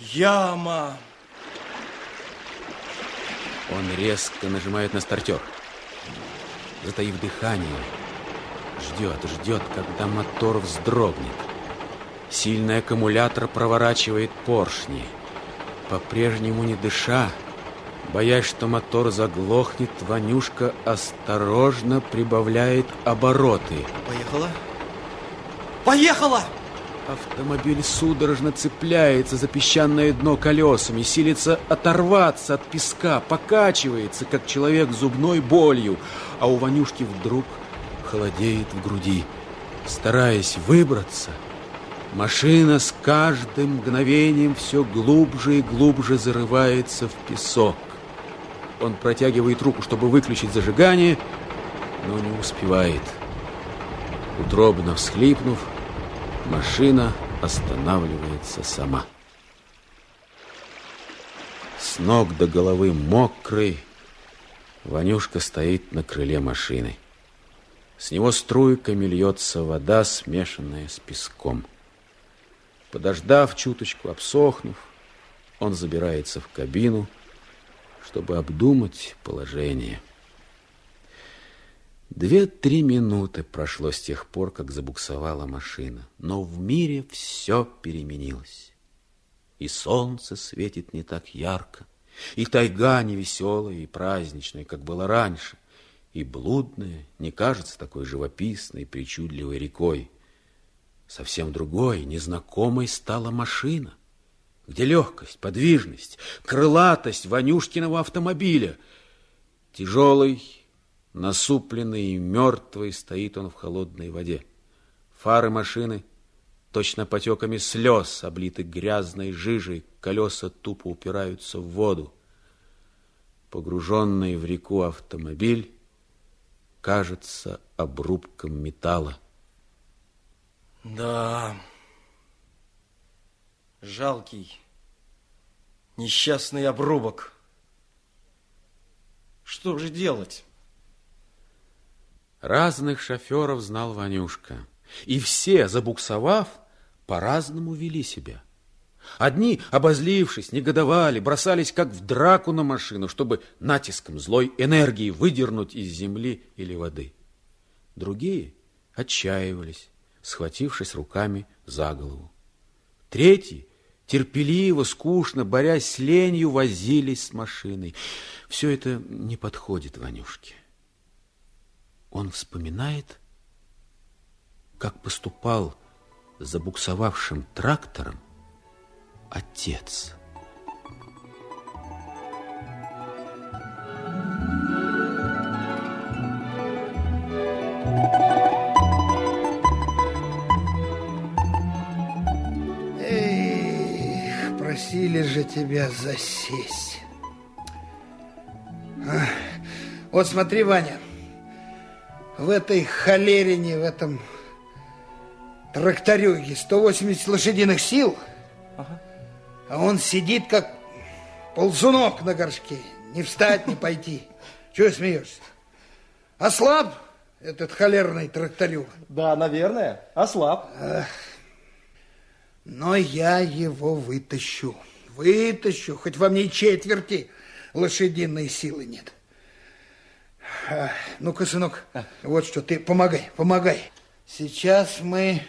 Яма. Он резко нажимает на стартер. Затаив дыхание, ждет, ждет, когда мотор вздрогнет. Сильный аккумулятор проворачивает поршни. По-прежнему не дыша, боясь, что мотор заглохнет, Ванюшка осторожно прибавляет обороты. Поехала? Поехала! Автомобиль судорожно цепляется за песчаное дно колесами, силится оторваться от песка, покачивается, как человек зубной болью, а у Ванюшки вдруг холодеет в груди. Стараясь выбраться, машина с каждым мгновением все глубже и глубже зарывается в песок. Он протягивает руку, чтобы выключить зажигание, но не успевает. Утробно всхлипнув, Машина останавливается сама. С ног до головы мокрый, Ванюшка стоит на крыле машины. С него струйками льется вода, смешанная с песком. Подождав чуточку, обсохнув, он забирается в кабину, чтобы обдумать положение. Две-три минуты прошло с тех пор, как забуксовала машина. Но в мире все переменилось. И солнце светит не так ярко, и тайга не веселая и праздничная, как было раньше, и блудная не кажется такой живописной, причудливой рекой. Совсем другой, незнакомой стала машина, где легкость, подвижность, крылатость Ванюшкиного автомобиля. Тяжелый, Насупленный и мертвый стоит он в холодной воде. Фары машины точно потеками слез, облиты грязной жижей, колеса тупо упираются в воду. Погруженный в реку автомобиль кажется обрубком металла. Да, жалкий, несчастный обрубок. Что же делать? Разных шоферов знал Ванюшка. И все, забуксовав, по-разному вели себя. Одни, обозлившись, негодовали, бросались как в драку на машину, чтобы натиском злой энергии выдернуть из земли или воды. Другие отчаивались, схватившись руками за голову. Третьи, терпеливо, скучно, борясь с ленью, возились с машиной. Все это не подходит Ванюшке. Он вспоминает, как поступал забуксовавшим трактором отец. Эх, просили же тебя засесть. Вот смотри, Ваня, в этой холерине, в этом тракторюге 180 лошадиных сил, ага. а он сидит как ползунок на горшке. Не встать, не пойти. Чего смеешься? Ослаб этот холерный тракторюк? Да, наверное, ослаб. Эх. Но я его вытащу. Вытащу, хоть во мне четверти лошадиной силы нет. Ну-ка, сынок, а. вот что, ты помогай, помогай. Сейчас мы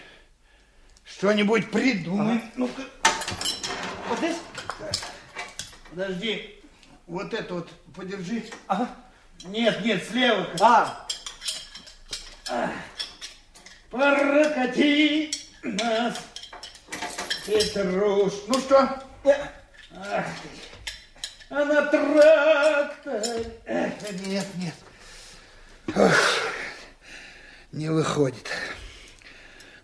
что-нибудь придумаем. Ага. Ну-ка. Вот здесь? Подожди. Вот это вот подержись. Ага. Нет, нет, слева. А. а. Прокати нас, Петруш. Ну что? Ах А на тракторе. Нет, нет. Ох, не выходит.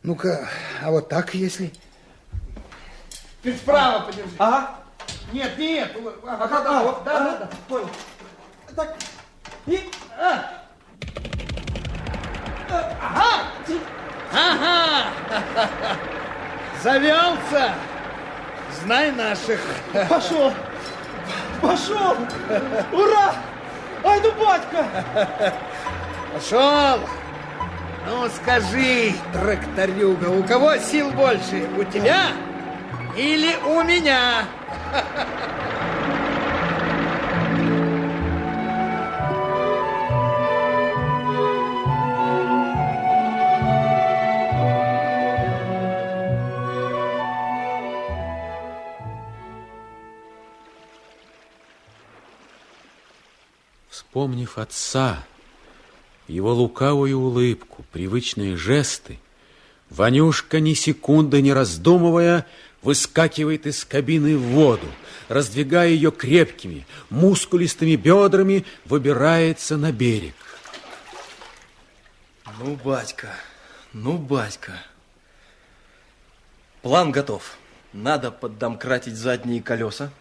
Ну-ка, а вот так, если... Ты справа подержи. Ага. Нет, нет. Ага, а, да, вот, да, да, да, понял. Так, и... А. Ага! Ага! Завелся! Знай наших. Пошел! Пошел! Ура! Ай, ну, батька! Пошел! Ну, скажи, тракторюга, у кого сил больше? У тебя или у меня. Вспомнив отца, его лукавую улыбку, привычные жесты, Ванюшка ни секунды не раздумывая выскакивает из кабины в воду, раздвигая ее крепкими, мускулистыми бедрами, выбирается на берег. Ну, батька, ну, батька. План готов. Надо поддомкратить задние колеса,